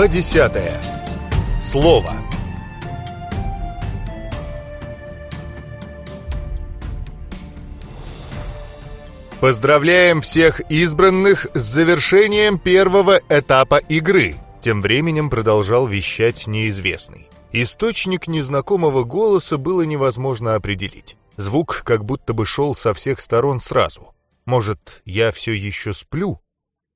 Глава 10. Слово. Поздравляем всех избранных с завершением первого этапа игры. Тем временем продолжал вещать неизвестный. Источник незнакомого голоса было невозможно определить. Звук как будто бы шел со всех сторон сразу. Может, я все еще сплю?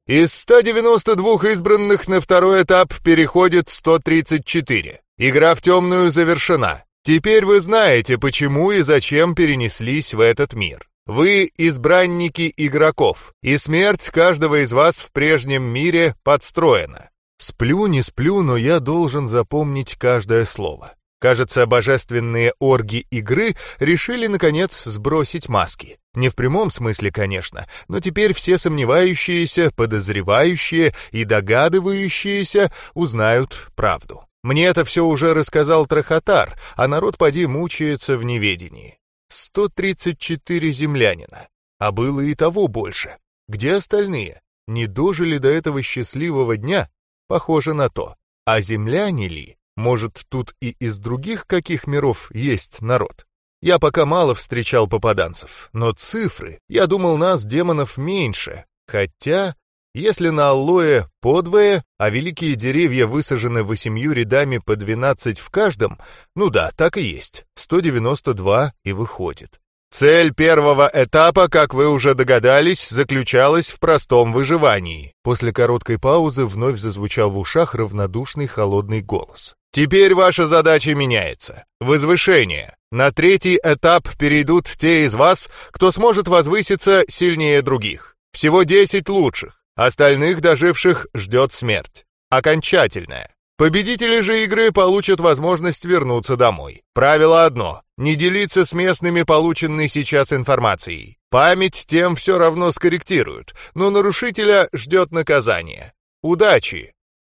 Из 192 избранных на второй этап переходит 134. Игра в темную завершена. Теперь вы знаете, почему и зачем перенеслись в этот мир. Вы избранники игроков, и смерть каждого из вас в прежнем мире подстроена. Сплю, не сплю, но я должен запомнить каждое слово. Кажется, божественные орги игры решили, наконец, сбросить маски. Не в прямом смысле, конечно, но теперь все сомневающиеся, подозревающие и догадывающиеся узнают правду. Мне это все уже рассказал Трахотар, а народ поди мучается в неведении. 134 землянина. А было и того больше. Где остальные? Не дожили до этого счастливого дня? Похоже на то. А земляне ли? Может, тут и из других каких миров есть народ? Я пока мало встречал попаданцев, но цифры, я думал, нас, демонов, меньше. Хотя, если на аллое подвое, а великие деревья высажены восемью рядами по 12 в каждом, ну да, так и есть, 192 и выходит. Цель первого этапа, как вы уже догадались, заключалась в простом выживании. После короткой паузы вновь зазвучал в ушах равнодушный холодный голос. Теперь ваша задача меняется. Возвышение. На третий этап перейдут те из вас, кто сможет возвыситься сильнее других. Всего 10 лучших. Остальных доживших ждет смерть. Окончательная. Победители же игры получат возможность вернуться домой. Правило одно — не делиться с местными полученной сейчас информацией. Память тем все равно скорректируют, но нарушителя ждет наказание. Удачи!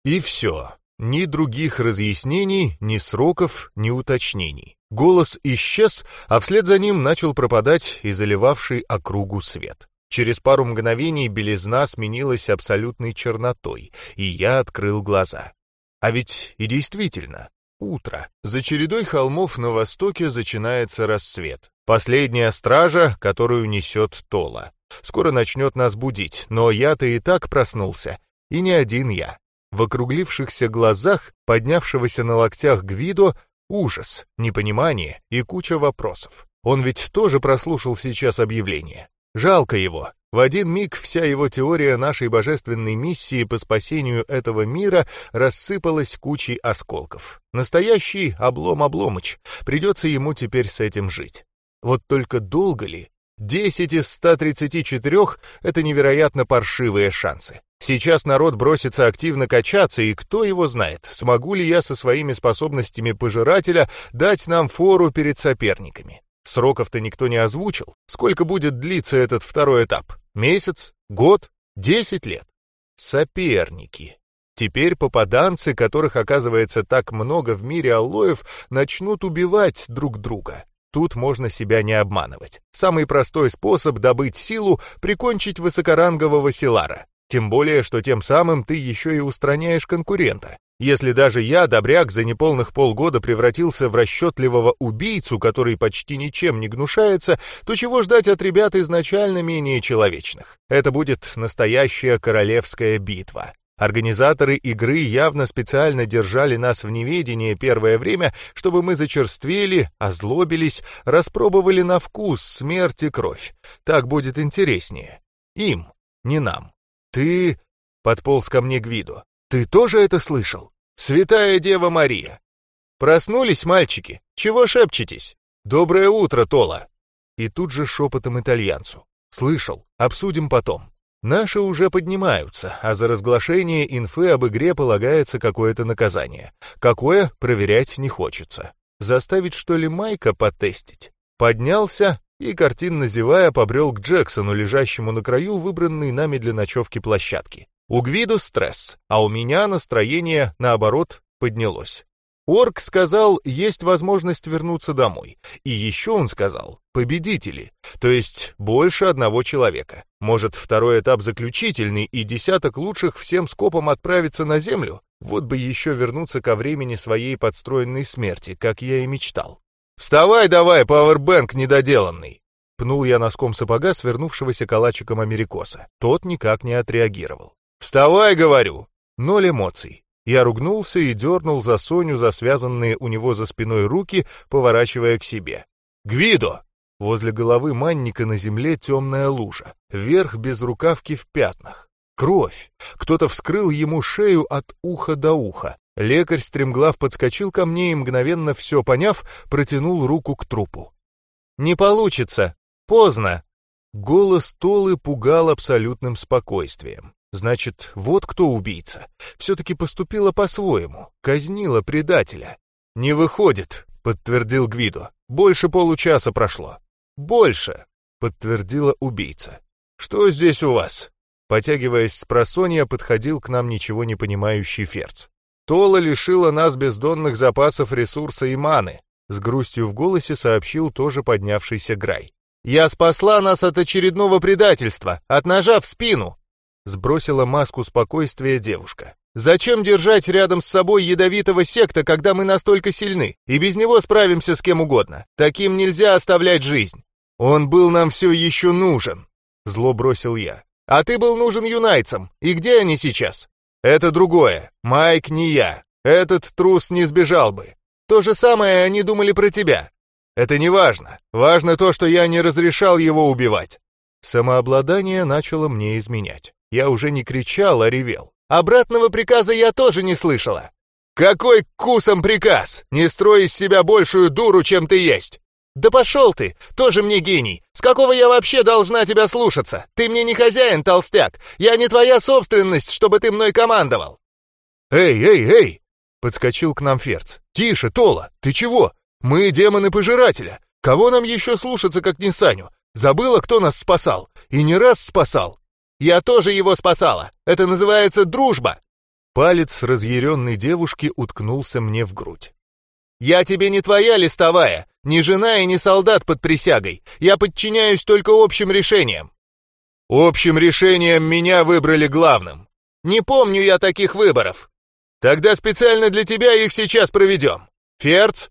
И все. Ни других разъяснений, ни сроков, ни уточнений. Голос исчез, а вслед за ним начал пропадать и заливавший округу свет. Через пару мгновений белизна сменилась абсолютной чернотой, и я открыл глаза. А ведь и действительно, утро. За чередой холмов на востоке начинается рассвет. Последняя стража, которую несет Тола. Скоро начнет нас будить, но я-то и так проснулся. И не один я. В округлившихся глазах, поднявшегося на локтях Гвидо, ужас, непонимание и куча вопросов. Он ведь тоже прослушал сейчас объявление. Жалко его, в один миг вся его теория нашей божественной миссии по спасению этого мира рассыпалась кучей осколков. Настоящий облом-обломыч. Придется ему теперь с этим жить. Вот только долго ли? 10 из 134 — это невероятно паршивые шансы. Сейчас народ бросится активно качаться, и кто его знает, смогу ли я со своими способностями пожирателя дать нам фору перед соперниками. Сроков-то никто не озвучил. Сколько будет длиться этот второй этап? Месяц? Год? Десять лет? Соперники. Теперь попаданцы, которых оказывается так много в мире аллоев, начнут убивать друг друга. Тут можно себя не обманывать. Самый простой способ добыть силу — прикончить высокорангового Силара. Тем более, что тем самым ты еще и устраняешь конкурента. Если даже я, добряк, за неполных полгода превратился в расчетливого убийцу, который почти ничем не гнушается, то чего ждать от ребят изначально менее человечных? Это будет настоящая королевская битва. Организаторы игры явно специально держали нас в неведении первое время, чтобы мы зачерствели, озлобились, распробовали на вкус смерть и кровь. Так будет интереснее. Им, не нам. Ты... Подполз ко мне Гвидо. Ты тоже это слышал? Святая Дева Мария. Проснулись мальчики? Чего шепчетесь? Доброе утро, Тола. И тут же шепотом итальянцу. Слышал, обсудим потом. Наши уже поднимаются, а за разглашение инфы об игре полагается какое-то наказание. Какое, проверять не хочется. Заставить, что ли, Майка потестить? Поднялся и, картинно зевая, побрел к Джексону, лежащему на краю выбранной нами для ночевки площадки. У Гвиду стресс, а у меня настроение, наоборот, поднялось. Орк сказал, есть возможность вернуться домой. И еще он сказал, победители, то есть больше одного человека. Может, второй этап заключительный, и десяток лучших всем скопом отправиться на землю? Вот бы еще вернуться ко времени своей подстроенной смерти, как я и мечтал. «Вставай давай, пауэрбэнк недоделанный!» Пнул я носком сапога свернувшегося калачиком америкоса. Тот никак не отреагировал. «Вставай, говорю!» Ноль эмоций. Я ругнулся и дернул за Соню за связанные у него за спиной руки, поворачивая к себе. «Гвидо!» Возле головы манника на земле темная лужа, вверх без рукавки в пятнах. Кровь! Кто-то вскрыл ему шею от уха до уха. Лекарь стремглав подскочил ко мне и, мгновенно все поняв, протянул руку к трупу. «Не получится! Поздно!» Голос Толы пугал абсолютным спокойствием. Значит, вот кто убийца. Все-таки поступила по-своему, казнила предателя. «Не выходит», — подтвердил Гвидо. «Больше получаса прошло». «Больше», — подтвердила убийца. «Что здесь у вас?» Потягиваясь с просонья, подходил к нам ничего не понимающий Ферц. «Тола лишила нас бездонных запасов ресурса и маны», с грустью в голосе сообщил тоже поднявшийся Грай. «Я спасла нас от очередного предательства, от ножа в спину!» Сбросила маску спокойствия девушка. «Зачем держать рядом с собой ядовитого секта, когда мы настолько сильны, и без него справимся с кем угодно? Таким нельзя оставлять жизнь!» «Он был нам все еще нужен!» Зло бросил я. «А ты был нужен юнайцам, и где они сейчас?» «Это другое. Майк не я. Этот трус не сбежал бы. То же самое они думали про тебя. Это не важно. Важно то, что я не разрешал его убивать». Самообладание начало мне изменять. Я уже не кричал, а ревел. Обратного приказа я тоже не слышала. Какой кусом приказ? Не строй из себя большую дуру, чем ты есть. Да пошел ты, тоже мне гений. С какого я вообще должна тебя слушаться? Ты мне не хозяин, толстяк. Я не твоя собственность, чтобы ты мной командовал. Эй, эй, эй! Подскочил к нам Ферц. Тише, Тола, ты чего? Мы демоны пожирателя. Кого нам еще слушаться, как не Саню? Забыла, кто нас спасал? И не раз спасал. Я тоже его спасала. Это называется дружба!» Палец разъяренной девушки уткнулся мне в грудь. «Я тебе не твоя листовая, не жена и не солдат под присягой. Я подчиняюсь только общим решениям». «Общим решением меня выбрали главным. Не помню я таких выборов. Тогда специально для тебя их сейчас проведем. Ферц?»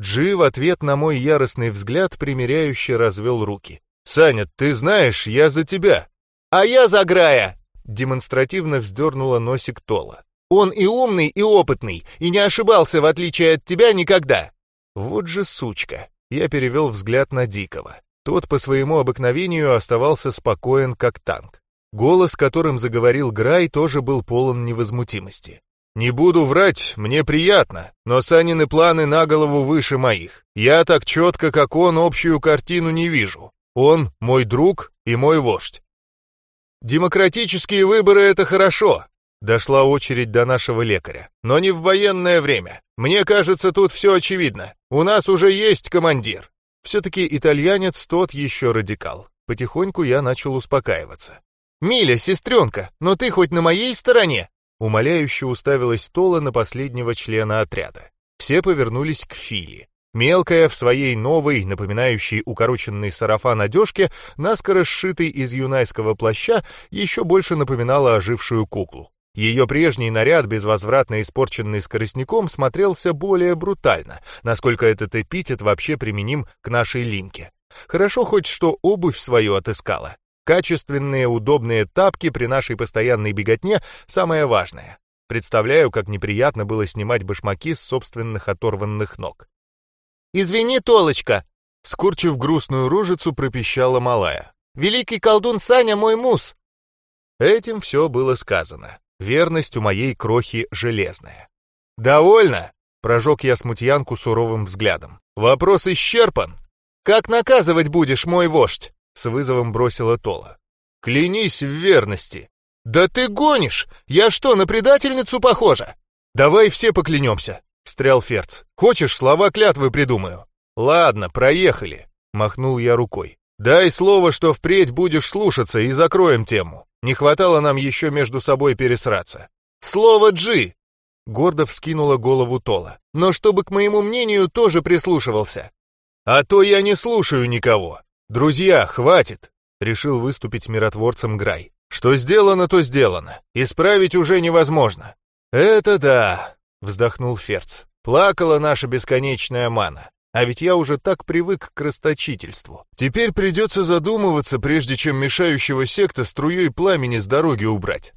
Джи в ответ на мой яростный взгляд примиряюще развел руки. «Саня, ты знаешь, я за тебя. «А я за Грая!» — демонстративно вздернула носик Тола. «Он и умный, и опытный, и не ошибался, в отличие от тебя, никогда!» «Вот же сучка!» Я перевел взгляд на Дикого. Тот по своему обыкновению оставался спокоен, как танк. Голос, которым заговорил Грай, тоже был полон невозмутимости. «Не буду врать, мне приятно, но Санины планы на голову выше моих. Я так четко, как он, общую картину не вижу. Он мой друг и мой вождь. Демократические выборы — это хорошо. Дошла очередь до нашего лекаря. Но не в военное время. Мне кажется, тут все очевидно. У нас уже есть командир. Все-таки итальянец тот еще радикал. Потихоньку я начал успокаиваться. «Миля, сестренка, но ты хоть на моей стороне?» Умоляюще уставилась Тола на последнего члена отряда. Все повернулись к Фили. Мелкая в своей новой, напоминающей укороченный сарафан одежке, наскоро сшитой из юнайского плаща, еще больше напоминала ожившую куклу. Ее прежний наряд, безвозвратно испорченный скоростником, смотрелся более брутально, насколько этот эпитет вообще применим к нашей лимке. Хорошо хоть что обувь свою отыскала. Качественные, удобные тапки при нашей постоянной беготне — самое важное. Представляю, как неприятно было снимать башмаки с собственных оторванных ног. «Извини, Толочка!» Скорчив грустную рожицу, пропищала малая. «Великий колдун Саня мой мус!» Этим все было сказано. Верность у моей крохи железная. «Довольно!» — прожег я смутьянку суровым взглядом. «Вопрос исчерпан!» «Как наказывать будешь, мой вождь?» — с вызовом бросила Тола. «Клянись в верности!» «Да ты гонишь! Я что, на предательницу похожа?» «Давай все поклянемся!» — встрял Ферц. «Хочешь, слова клятвы придумаю?» «Ладно, проехали», — махнул я рукой. «Дай слово, что впредь будешь слушаться, и закроем тему. Не хватало нам еще между собой пересраться». «Слово Джи!» — гордо вскинула голову Тола. «Но чтобы к моему мнению тоже прислушивался». «А то я не слушаю никого. Друзья, хватит!» — решил выступить миротворцем Грай. «Что сделано, то сделано. Исправить уже невозможно. «Это да», — вздохнул Ферц. «Плакала наша бесконечная мана. А ведь я уже так привык к расточительству. Теперь придется задумываться, прежде чем мешающего секта струей пламени с дороги убрать.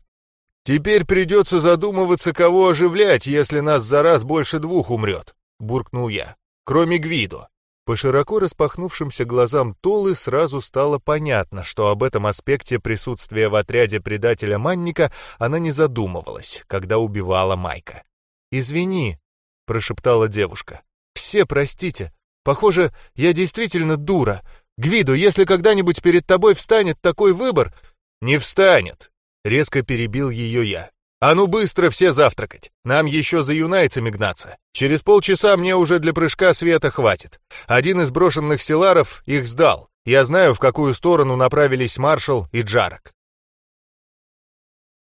Теперь придется задумываться, кого оживлять, если нас за раз больше двух умрет», — буркнул я. «Кроме Гвидо». По широко распахнувшимся глазам Толы сразу стало понятно, что об этом аспекте присутствия в отряде предателя Манника она не задумывалась, когда убивала Майка. «Извини», — прошептала девушка. «Все простите. Похоже, я действительно дура. Гвиду, если когда-нибудь перед тобой встанет такой выбор...» «Не встанет», — резко перебил ее я. «А ну быстро все завтракать! Нам еще за юнайцами гнаться. Через полчаса мне уже для прыжка света хватит. Один из брошенных селаров их сдал. Я знаю, в какую сторону направились маршал и Джарок».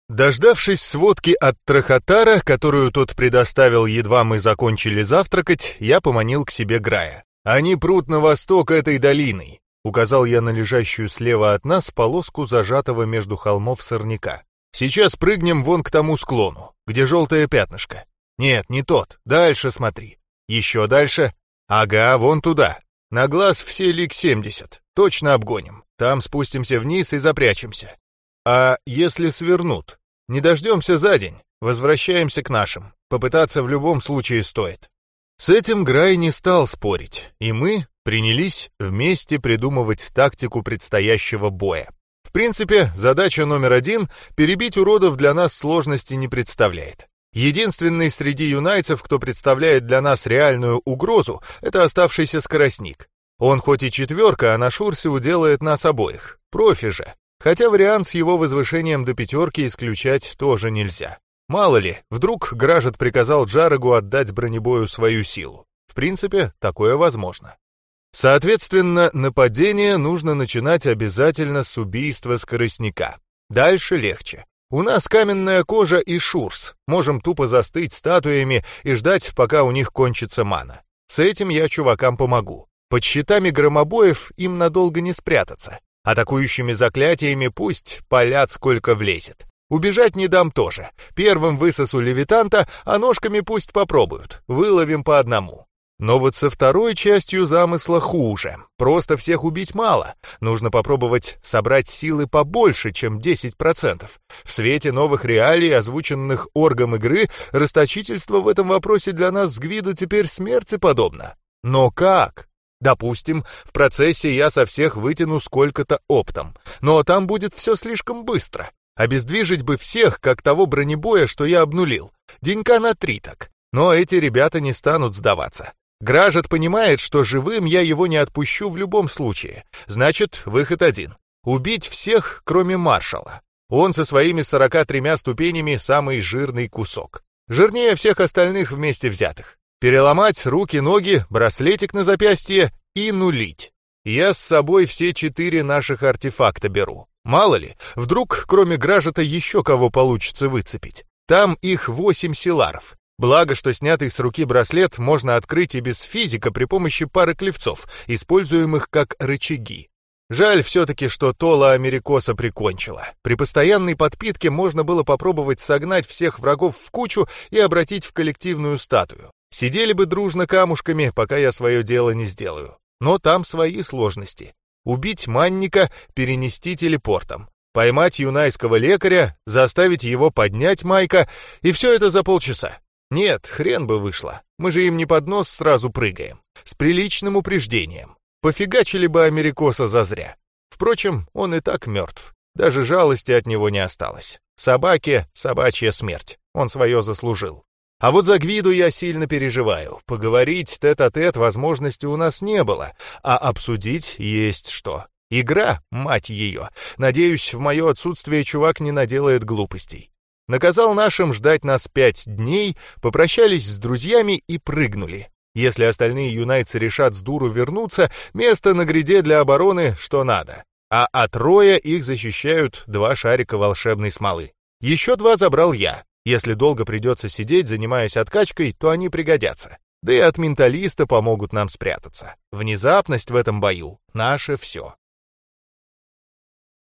Дождавшись сводки от Трахотара, которую тот предоставил, едва мы закончили завтракать, я поманил к себе Грая. «Они прут на восток этой долиной», — указал я на лежащую слева от нас полоску зажатого между холмов сорняка. Сейчас прыгнем вон к тому склону, где желтое пятнышко. Нет, не тот. Дальше смотри. Еще дальше. Ага, вон туда. На глаз все лик 70. Точно обгоним. Там спустимся вниз и запрячемся. А если свернут? Не дождемся за день. Возвращаемся к нашим. Попытаться в любом случае стоит. С этим Грай не стал спорить, и мы принялись вместе придумывать тактику предстоящего боя принципе, задача номер один — перебить уродов для нас сложности не представляет. Единственный среди юнайцев, кто представляет для нас реальную угрозу, это оставшийся скоростник. Он хоть и четверка, а на Шурсе уделает нас обоих. Профи же. Хотя вариант с его возвышением до пятерки исключать тоже нельзя. Мало ли, вдруг Гражет приказал Джарагу отдать бронебою свою силу. В принципе, такое возможно. Соответственно, нападение нужно начинать обязательно с убийства скоростника. Дальше легче. У нас каменная кожа и шурс. Можем тупо застыть статуями и ждать, пока у них кончится мана. С этим я чувакам помогу. Под щитами громобоев им надолго не спрятаться. Атакующими заклятиями пусть палят сколько влезет. Убежать не дам тоже. Первым высосу левитанта, а ножками пусть попробуют. Выловим по одному. Но вот со второй частью замысла хуже. Просто всех убить мало. Нужно попробовать собрать силы побольше, чем 10%. В свете новых реалий, озвученных оргом игры, расточительство в этом вопросе для нас с Гвидо теперь смерти подобно. Но как? Допустим, в процессе я со всех вытяну сколько-то оптом, но там будет все слишком быстро. Обездвижить бы всех, как того бронебоя, что я обнулил. Денька на три так. Но эти ребята не станут сдаваться. Гражет понимает, что живым я его не отпущу в любом случае. Значит, выход один. Убить всех, кроме маршала. Он со своими 43 ступенями самый жирный кусок. Жирнее всех остальных вместе взятых. Переломать руки, ноги, браслетик на запястье и нулить. Я с собой все четыре наших артефакта беру. Мало ли, вдруг кроме Гражета еще кого получится выцепить. Там их восемь силаров. Благо, что снятый с руки браслет можно открыть и без физика при помощи пары клевцов, используемых как рычаги. Жаль все-таки, что Тола Америкоса прикончила. При постоянной подпитке можно было попробовать согнать всех врагов в кучу и обратить в коллективную статую. Сидели бы дружно камушками, пока я свое дело не сделаю. Но там свои сложности. Убить манника, перенести телепортом. Поймать юнайского лекаря, заставить его поднять Майка, и все это за полчаса. Нет, хрен бы вышло. Мы же им не под нос сразу прыгаем. С приличным упреждением. Пофигачили бы Америкоса зазря. Впрочем, он и так мертв. Даже жалости от него не осталось. Собаке — собачья смерть. Он свое заслужил. А вот за Гвиду я сильно переживаю. Поговорить тет-а-тет -тет возможности у нас не было, а обсудить есть что. Игра, мать ее. Надеюсь, в мое отсутствие чувак не наделает глупостей. Наказал нашим ждать нас пять дней, попрощались с друзьями и прыгнули. Если остальные юнайцы решат с дуру вернуться, место на гряде для обороны что надо. А от роя их защищают два шарика волшебной смолы. Еще два забрал я. Если долго придется сидеть, занимаясь откачкой, то они пригодятся. Да и от менталиста помогут нам спрятаться. Внезапность в этом бою — наше все.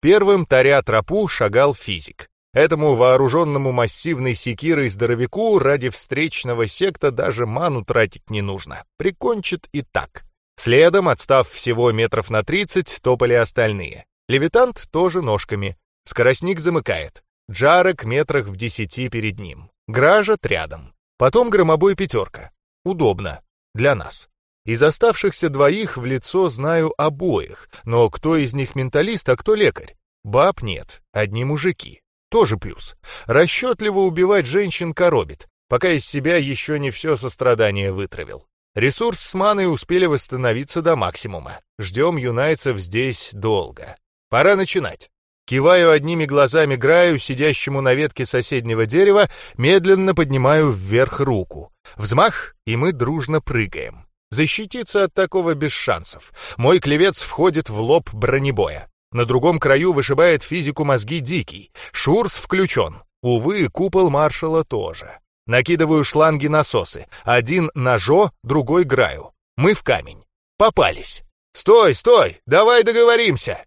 Первым таря тропу шагал физик. Этому вооруженному массивной секирой здоровяку ради встречного секта даже ману тратить не нужно. Прикончит и так. Следом, отстав всего метров на 30, топали остальные. Левитант тоже ножками. Скоростник замыкает. Джарок метрах в десяти перед ним. Гражат рядом. Потом громобой пятерка. Удобно. Для нас. Из оставшихся двоих в лицо знаю обоих, но кто из них менталист, а кто лекарь? Баб нет, одни мужики. Тоже плюс. Расчетливо убивать женщин коробит, пока из себя еще не все сострадание вытравил. Ресурс с маной успели восстановиться до максимума. Ждем юнайцев здесь долго. Пора начинать. Киваю одними глазами Граю, сидящему на ветке соседнего дерева, медленно поднимаю вверх руку. Взмах, и мы дружно прыгаем. Защититься от такого без шансов. Мой клевец входит в лоб бронебоя. На другом краю вышибает физику мозги Дикий. Шурс включен. Увы, купол маршала тоже. Накидываю шланги-насосы. Один на другой Граю. Мы в камень. Попались. «Стой, стой! Давай договоримся!»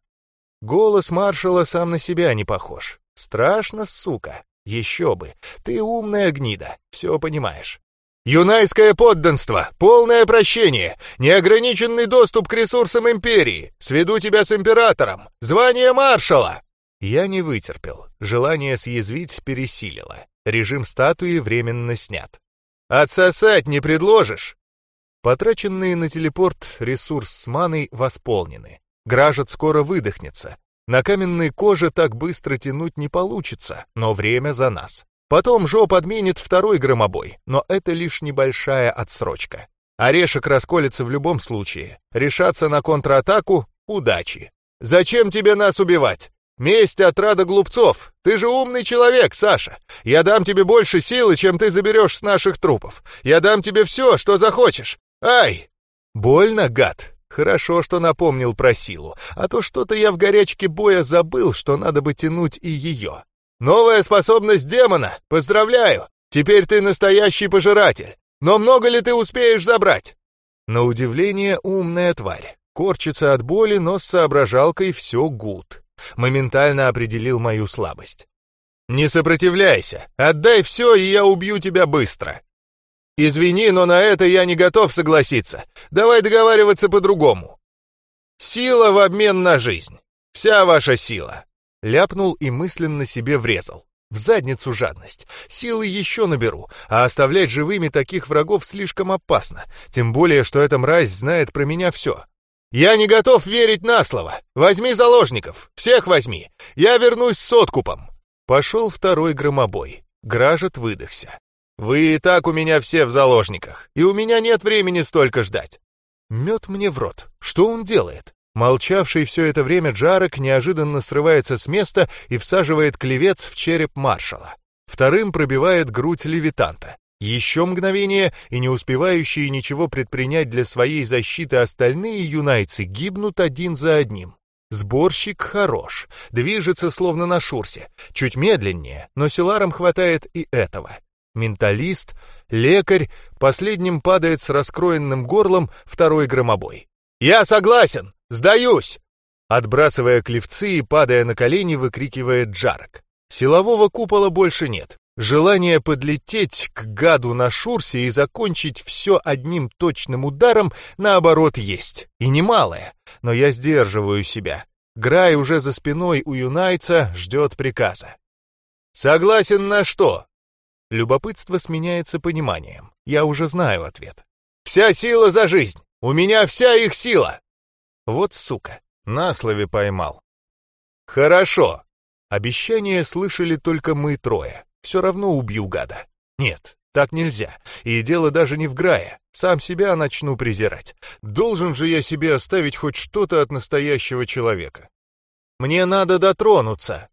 Голос маршала сам на себя не похож. Страшно, сука. Еще бы. Ты умная гнида, все понимаешь. Юнайское подданство, полное прощение, неограниченный доступ к ресурсам империи, сведу тебя с императором, звание маршала!» Я не вытерпел, желание съязвить пересилило. Режим статуи временно снят. «Отсосать не предложишь?» Потраченные на телепорт ресурс с маной восполнены. Гражет скоро выдохнется. На каменной коже так быстро тянуть не получится, но время за нас. Потом Жо подменит второй громобой, но это лишь небольшая отсрочка. Орешек расколется в любом случае. Решаться на контратаку — удачи. «Зачем тебе нас убивать? Месть отрада глупцов. Ты же умный человек, Саша. Я дам тебе больше силы, чем ты заберешь с наших трупов. Я дам тебе все, что захочешь. Ай!» «Больно, гад?» Хорошо, что напомнил про силу, а то что-то я в горячке боя забыл, что надо бы тянуть и ее. Новая способность демона! Поздравляю! Теперь ты настоящий пожиратель! Но много ли ты успеешь забрать?» На удивление, умная тварь. Корчится от боли, но с соображалкой все гуд. Моментально определил мою слабость. «Не сопротивляйся! Отдай все, и я убью тебя быстро!» «Извини, но на это я не готов согласиться. Давай договариваться по-другому». «Сила в обмен на жизнь. Вся ваша сила. Ляпнул и мысленно себе врезал. В задницу жадность. Силы еще наберу, а оставлять живыми таких врагов слишком опасно. Тем более, что эта мразь знает про меня все. «Я не готов верить на слово! Возьми заложников! Всех возьми! Я вернусь с откупом!» Пошел второй громобой. Гражет выдохся. «Вы и так у меня все в заложниках, и у меня нет времени столько ждать!» Мед мне в рот. Что он делает? Молчавший все это время Джарок неожиданно срывается с места и всаживает клевец в череп маршала. Вторым пробивает грудь левитанта. Еще мгновение, и не успевающие ничего предпринять для своей защиты остальные юнайцы гибнут один за одним. Сборщик хорош, движется словно на шурсе, чуть медленнее, но силарам хватает и этого. Менталист, лекарь, последним падает с раскроенным горлом второй громобой. «Я согласен! Сдаюсь!» Отбрасывая клевцы и падая на колени, выкрикивает Джарок. Силового купола больше нет. Желание подлететь к гаду на шурсе и закончить все одним точным ударом, наоборот, есть. И немалое. Но я сдерживаю себя. Грай уже за спиной у юнайца ждет приказа. «Согласен на что?» Любопытство сменяется пониманием. Я уже знаю ответ. «Вся сила за жизнь! У меня вся их сила!» Вот сука, на слове поймал. Хорошо. Обещание слышали только мы трое. Все равно убью гада. Нет, так нельзя. И дело даже не в Грае. Сам себя начну презирать. Должен же я себе оставить хоть что-то от настоящего человека. Мне надо дотронуться.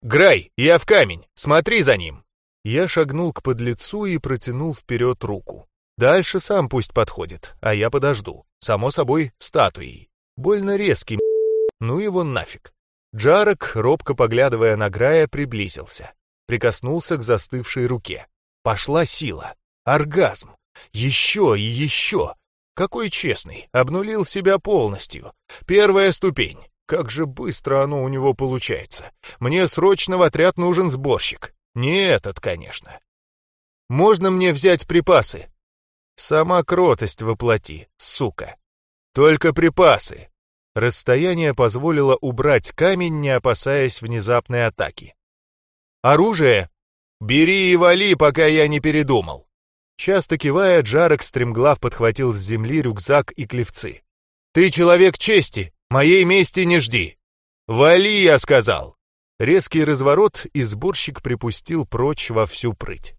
Грай, я в камень. Смотри за ним. Я шагнул к подлецу и протянул вперед руку. Дальше сам пусть подходит, а я подожду. Само собой, статуей. Больно резкий, ну его нафиг. Джарок, робко поглядывая на Грая, приблизился. Прикоснулся к застывшей руке. Пошла сила. Оргазм. Еще и еще. Какой честный. Обнулил себя полностью. Первая ступень. как же быстро оно у него получается. Мне срочно в отряд нужен сборщик. Не этот, конечно. Можно мне взять припасы? Сама кротость воплоти, сука. Только припасы. Расстояние позволило убрать камень, не опасаясь внезапной атаки. Оружие? Бери и вали, пока я не передумал. Часто кивая, Джарок стремглав подхватил с земли рюкзак и клевцы. «Ты человек чести, моей мести не жди!» «Вали!» — я сказал. Резкий разворот, и сборщик припустил прочь во всю прыть.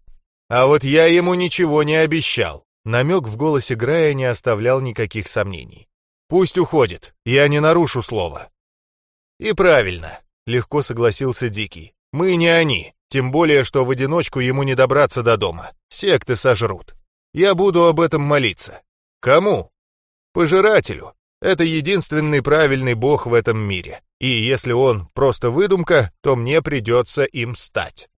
А вот я ему ничего не обещал. Намек в голосе Грая не оставлял никаких сомнений. Пусть уходит, я не нарушу слова. И правильно, легко согласился Дикий. Мы не они, тем более, что в одиночку ему не добраться до дома. Секты сожрут. Я буду об этом молиться. Кому? Пожирателю. Это единственный правильный бог в этом мире. И если он просто выдумка, то мне придется им стать.